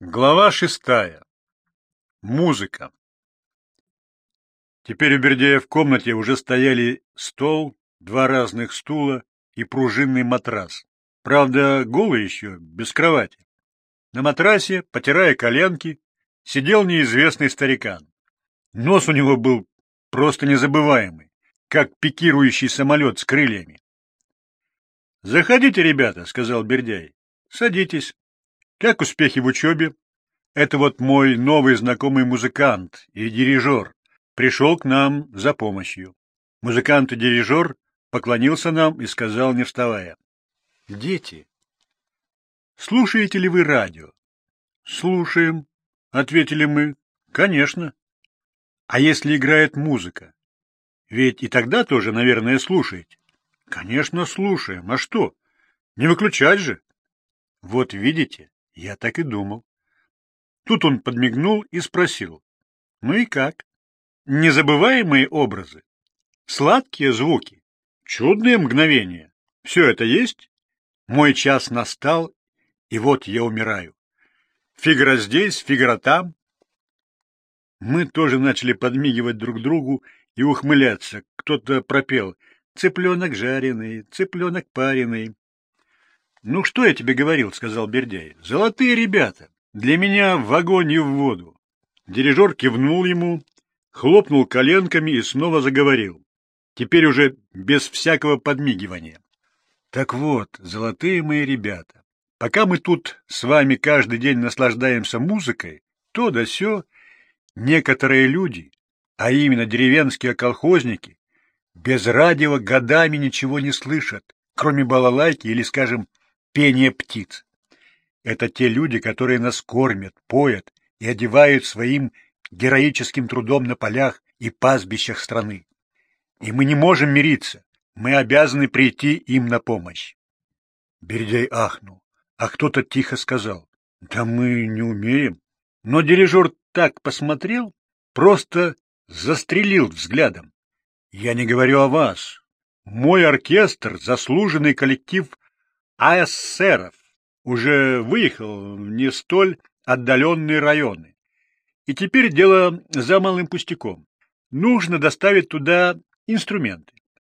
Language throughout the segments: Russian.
Глава шестая. Музыка. Теперь у Бердяя в комнате уже стояли стол, два разных стула и пружинный матрас. Правда, голый еще, без кровати. На матрасе, потирая коленки, сидел неизвестный старикан. Нос у него был просто незабываемый, как пикирующий самолет с крыльями. — Заходите, ребята, — сказал Бердяй. — Садитесь. Как успехи в учебе? Это вот мой новый знакомый музыкант и дирижер. Пришел к нам за помощью. Музыкант и дирижер поклонился нам и сказал, не вставая. — Дети, слушаете ли вы радио? — Слушаем, — ответили мы. — Конечно. — А если играет музыка? Ведь и тогда тоже, наверное, слушаете. — Конечно, слушаем. А что? Не выключать же. — Вот видите, я так и думал. Тут он подмигнул и спросил. Ну и как? Незабываемые образы? Сладкие звуки? Чудные мгновения? Все это есть? Мой час настал, и вот я умираю. Фигаро здесь, Фигаро там. Мы тоже начали подмигивать друг другу и ухмыляться. Кто-то пропел «Цыпленок жареный, цыпленок пареный». «Ну, что я тебе говорил?» — сказал Бердяй. «Золотые ребята. Для меня в огонь и в воду». Дирижер кивнул ему, хлопнул коленками и снова заговорил. Теперь уже без всякого подмигивания. «Так вот, золотые мои ребята, пока мы тут с вами каждый день наслаждаемся музыкой, то да сё, некоторые люди, а именно деревенские колхозники, без радио годами ничего не слышат, кроме балалайки или, скажем, пение птиц. Это те люди, которые нас кормят, поят и одевают своим героическим трудом на полях и пастбищах страны. И мы не можем мириться, мы обязаны прийти им на помощь. Бердяй ахнул, а кто-то тихо сказал, да мы не умеем. Но дирижер так посмотрел, просто застрелил взглядом. Я не говорю о вас. Мой оркестр — заслуженный коллектив АССРов уже выехал в не столь отдаленные районы. И теперь дело за малым пустяком. Нужно доставить туда инструменты.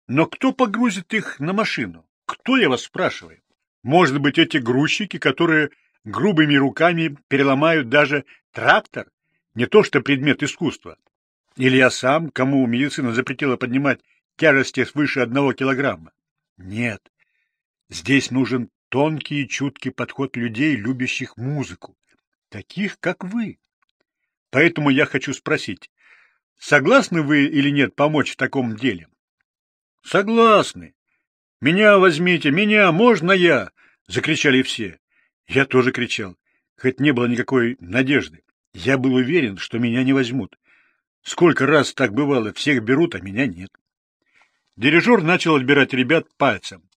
Но кто погрузит их на машину? Кто, я вас спрашиваю? Может быть, эти грузчики, которые грубыми руками переломают даже трактор? Не то что предмет искусства. Или я сам, кому медицина запретила поднимать тяжести свыше одного килограмма? Нет, Здесь нужен тонкий и чуткий подход людей, любящих музыку, таких, как вы. Поэтому я хочу спросить, согласны вы или нет помочь в таком деле? — Согласны. — Меня возьмите, меня, можно я? — закричали все. Я тоже кричал, хоть не было никакой надежды. Я был уверен, что меня не возьмут. Сколько раз так бывало, всех берут, а меня нет. Дирижер начал отбирать ребят пальцем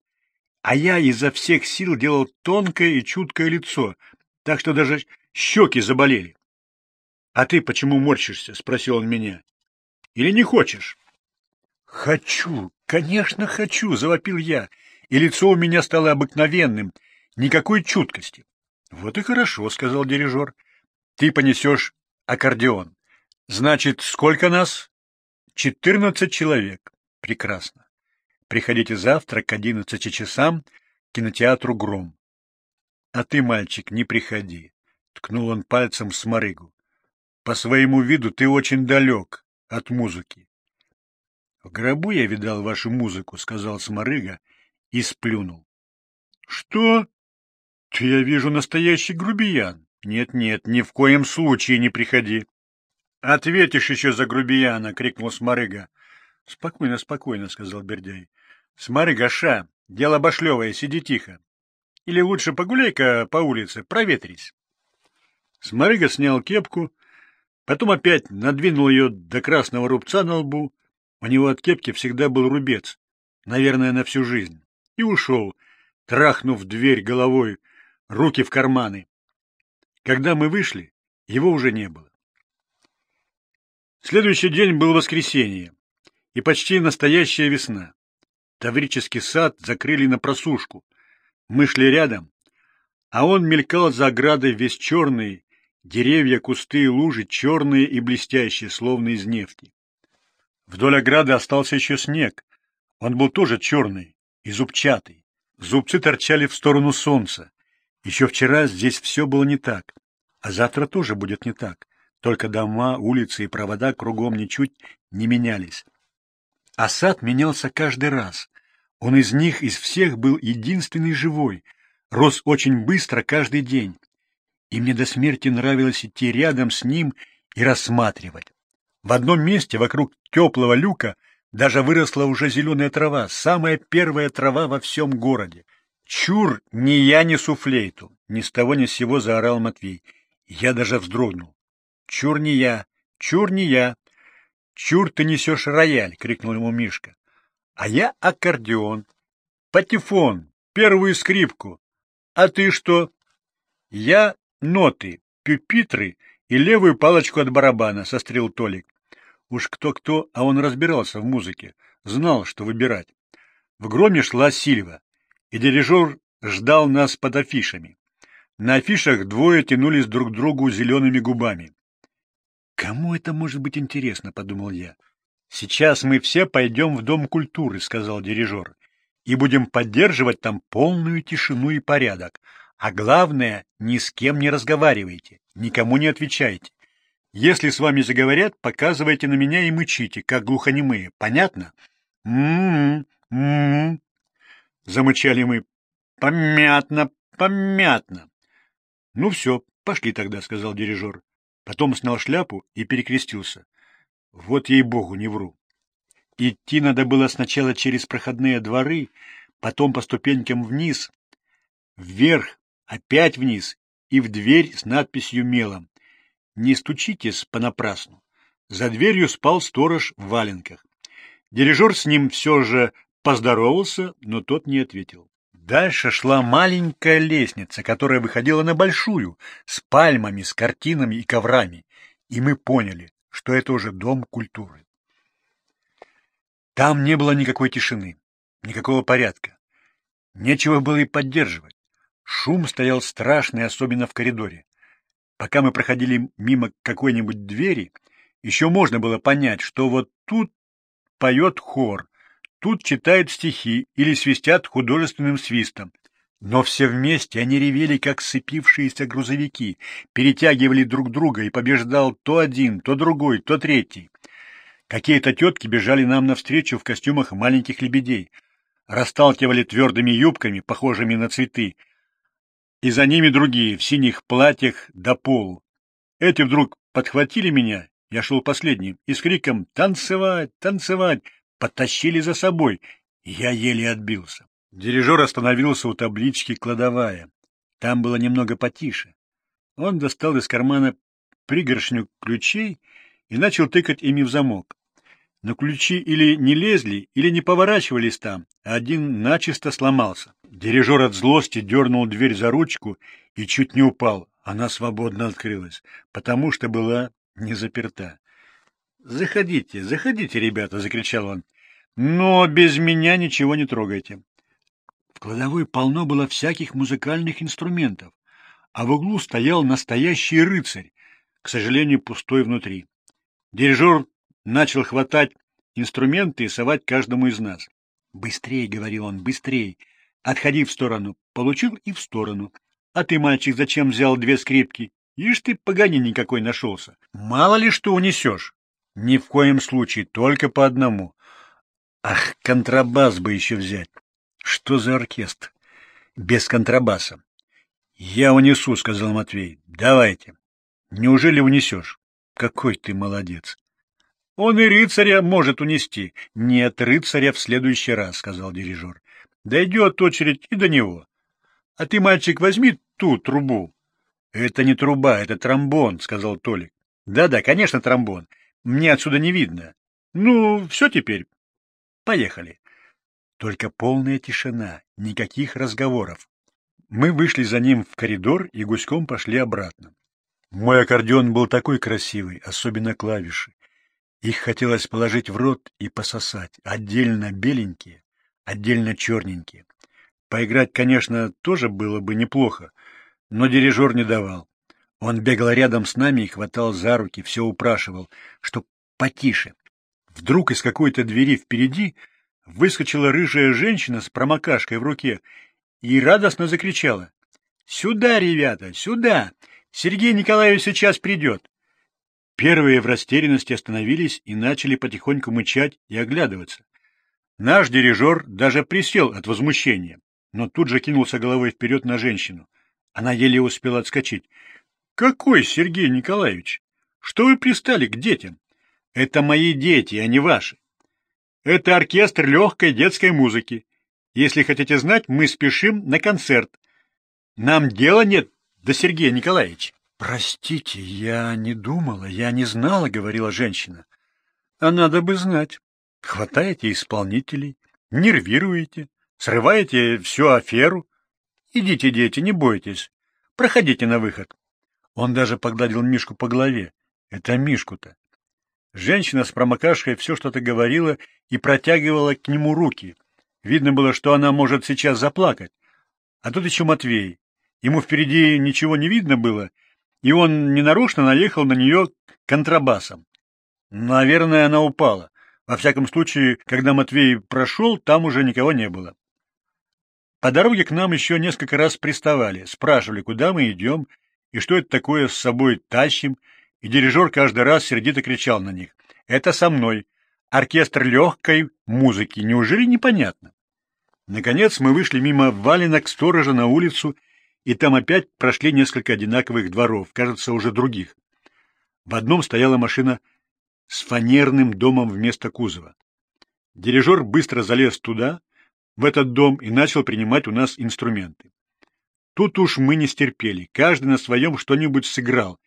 а я изо всех сил делал тонкое и чуткое лицо, так что даже щеки заболели. — А ты почему морщишься? — спросил он меня. — Или не хочешь? — Хочу, конечно, хочу, — завопил я, и лицо у меня стало обыкновенным, никакой чуткости. — Вот и хорошо, — сказал дирижер. — Ты понесешь аккордеон. Значит, сколько нас? — Четырнадцать человек. Прекрасно. Приходите завтра к одиннадцати часам к кинотеатру «Гром». — А ты, мальчик, не приходи, — ткнул он пальцем в сморыгу. — По своему виду ты очень далек от музыки. — В гробу я видал вашу музыку, — сказал Сморыга и сплюнул. — Что? Ты, я вижу, настоящий грубиян. Нет-нет, ни в коем случае не приходи. — Ответишь еще за грубияна! — крикнул Сморыга. — Спокойно, спокойно, — сказал Бердяй. — Смотри, Гаша, дело башлевое, сиди тихо. Или лучше погуляй-ка по улице, проветрись. Сморыга снял кепку, потом опять надвинул ее до красного рубца на лбу. У него от кепки всегда был рубец, наверное, на всю жизнь, и ушел, трахнув дверь головой, руки в карманы. Когда мы вышли, его уже не было. Следующий день был воскресенье и почти настоящая весна. Таврический сад закрыли на просушку. Мы шли рядом, а он мелькал за оградой весь черный Деревья, кусты и лужи черные и блестящие, словно из нефти. Вдоль ограды остался еще снег. Он был тоже черный и зубчатый. Зубцы торчали в сторону солнца. Еще вчера здесь все было не так, а завтра тоже будет не так. Только дома, улицы и провода кругом ничуть не менялись. А сад менялся каждый раз. Он из них, из всех был единственный живой, рос очень быстро каждый день. И мне до смерти нравилось идти рядом с ним и рассматривать. В одном месте вокруг теплого люка даже выросла уже зеленая трава, самая первая трава во всем городе. «Чур, ни я несу флейту!» — ни с того ни с сего заорал Матвей. Я даже вздрогнул. «Чур не я! Чур не я!» «Чур ты несешь рояль!» — крикнул ему Мишка. «А я аккордеон, патефон, первую скрипку. А ты что?» «Я ноты, пюпитры и левую палочку от барабана», — сострил Толик. Уж кто-кто, а он разбирался в музыке, знал, что выбирать. В громе шла Сильва, и дирижер ждал нас под афишами. На афишах двое тянулись друг к другу зелеными губами. «Кому это может быть интересно?» — подумал я. «Сейчас мы все пойдем в Дом культуры», — сказал дирижер, «и будем поддерживать там полную тишину и порядок. А главное, ни с кем не разговаривайте, никому не отвечайте. Если с вами заговорят, показывайте на меня и мычите, как глухонемые. Понятно? М-м-м. м Замычали мы. Помятно, помятно. Ну все, пошли тогда, сказал дирижер. Потом снял шляпу и перекрестился. Вот ей-богу, не вру. Идти надо было сначала через проходные дворы, потом по ступенькам вниз, вверх, опять вниз и в дверь с надписью мелом не стучитесь понапрасну. За дверью спал сторож в валенках. Дирижер с ним все же поздоровался, но тот не ответил. Дальше шла маленькая лестница, которая выходила на большую, с пальмами, с картинами и коврами, и мы поняли, что это уже дом культуры. Там не было никакой тишины, никакого порядка. Нечего было и поддерживать. Шум стоял страшный, особенно в коридоре. Пока мы проходили мимо какой-нибудь двери, еще можно было понять, что вот тут поет хор, тут читают стихи или свистят художественным свистом. Но все вместе они ревели, как сцепившиеся грузовики, перетягивали друг друга, и побеждал то один, то другой, то третий. Какие-то тетки бежали нам навстречу в костюмах маленьких лебедей, расталкивали твердыми юбками, похожими на цветы, и за ними другие, в синих платьях до полу. Эти вдруг подхватили меня, я шел последним, и с криком «Танцевать! Танцевать!» подтащили за собой, я еле отбился. Дирижер остановился у таблички «Кладовая». Там было немного потише. Он достал из кармана пригоршню ключей и начал тыкать ими в замок. Но ключи или не лезли, или не поворачивались там, а один начисто сломался. Дирижер от злости дернул дверь за ручку и чуть не упал. Она свободно открылась, потому что была не заперта. «Заходите, заходите, ребята!» — закричал он. «Но без меня ничего не трогайте». Кладовой полно было всяких музыкальных инструментов, а в углу стоял настоящий рыцарь, к сожалению, пустой внутри. Дирижер начал хватать инструменты и совать каждому из нас. «Быстрей!» — говорил он, «быстрей!» Отходи в сторону. Получил и в сторону. А ты, мальчик, зачем взял две скрипки? Ишь ты, погони никакой нашелся. Мало ли что унесешь. Ни в коем случае, только по одному. Ах, контрабас бы еще взять. Что за оркестр? Без контрабаса. Я унесу, сказал Матвей. Давайте. Неужели унесешь? Какой ты молодец. Он и рыцаря может унести. Нет, рыцаря в следующий раз, сказал дирижер. Дойдет очередь и до него. А ты, мальчик, возьми ту трубу. — Это не труба, это тромбон, — сказал Толик. Да — Да-да, конечно, тромбон. Мне отсюда не видно. Ну, все теперь. Поехали. Только полная тишина, никаких разговоров. Мы вышли за ним в коридор и гуськом пошли обратно. Мой аккордеон был такой красивый, особенно клавиши. Их хотелось положить в рот и пососать, отдельно беленькие, отдельно черненькие. Поиграть, конечно, тоже было бы неплохо, но дирижер не давал. Он бегал рядом с нами и хватал за руки, все упрашивал, что потише. Вдруг из какой-то двери впереди выскочила рыжая женщина с промокашкой в руке и радостно закричала. — Сюда, ребята, сюда! Сергей Николаевич сейчас придет! Первые в растерянности остановились и начали потихоньку мычать и оглядываться. Наш дирижер даже присел от возмущения, но тут же кинулся головой вперед на женщину. Она еле успела отскочить. — Какой Сергей Николаевич? Что вы пристали к детям? Это мои дети, а не ваши. Это оркестр легкой детской музыки. Если хотите знать, мы спешим на концерт. Нам дела нет до Сергея Николаевича. Простите, я не думала, я не знала, говорила женщина. А надо бы знать. Хватаете исполнителей, нервируете, срываете всю аферу. Идите, дети, не бойтесь. Проходите на выход. Он даже погладил Мишку по голове. Это Мишку-то. Женщина с промокашкой все что-то говорила и протягивала к нему руки. Видно было, что она может сейчас заплакать. А тут еще Матвей. Ему впереди ничего не видно было, и он ненарочно наехал на нее контрабасом. Наверное, она упала. Во всяком случае, когда Матвей прошел, там уже никого не было. По дороге к нам еще несколько раз приставали, спрашивали, куда мы идем и что это такое с собой тащим, и дирижер каждый раз сердито кричал на них. «Это со мной. Оркестр легкой музыки. Неужели непонятно?» Наконец мы вышли мимо валенок сторожа на улицу, и там опять прошли несколько одинаковых дворов, кажется, уже других. В одном стояла машина с фанерным домом вместо кузова. Дирижер быстро залез туда, в этот дом, и начал принимать у нас инструменты. Тут уж мы не стерпели, каждый на своем что-нибудь сыграл,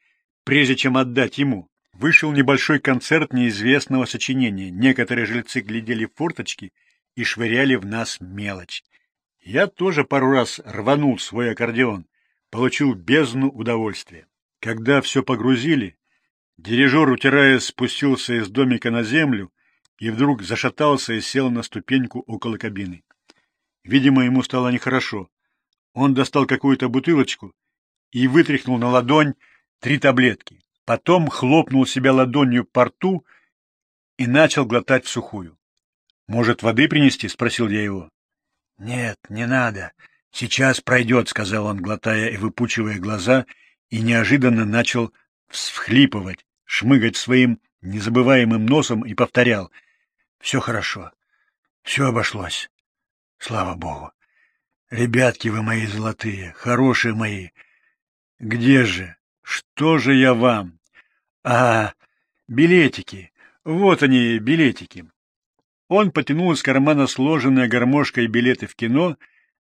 прежде чем отдать ему. Вышел небольшой концерт неизвестного сочинения. Некоторые жильцы глядели в форточки и швыряли в нас мелочь. Я тоже пару раз рванул свой аккордеон, получил бездну удовольствия. Когда все погрузили, дирижер, утирая, спустился из домика на землю и вдруг зашатался и сел на ступеньку около кабины. Видимо, ему стало нехорошо. Он достал какую-то бутылочку и вытряхнул на ладонь три таблетки. Потом хлопнул себя ладонью по рту и начал глотать сухую. — Может, воды принести? — спросил я его. — Нет, не надо. Сейчас пройдет, — сказал он, глотая и выпучивая глаза, и неожиданно начал всхлипывать, шмыгать своим незабываемым носом и повторял. — Все хорошо. Все обошлось. Слава Богу. Ребятки вы мои золотые, хорошие мои. Где же? Что же я вам? А, билетики. Вот они, билетики. Он потянул из кармана сложенные гармошкой билеты в кино,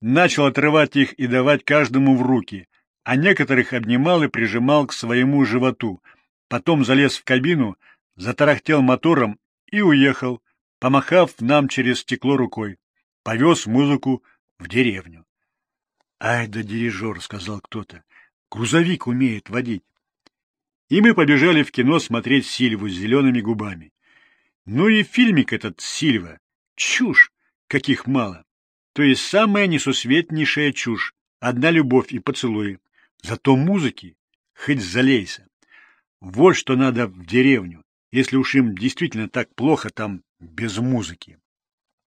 начал отрывать их и давать каждому в руки, а некоторых обнимал и прижимал к своему животу. Потом залез в кабину, затарахтел мотором и уехал, помахав нам через стекло рукой. Повез музыку в деревню. — Ай да дирижер, — сказал кто-то. Грузовик умеет водить. И мы побежали в кино смотреть Сильву с зелеными губами. Ну и фильмик этот Сильва. Чушь, каких мало. То есть самая несусветнейшая чушь. Одна любовь и поцелуи. Зато музыки хоть залейся. Вот что надо в деревню, если уж им действительно так плохо там без музыки.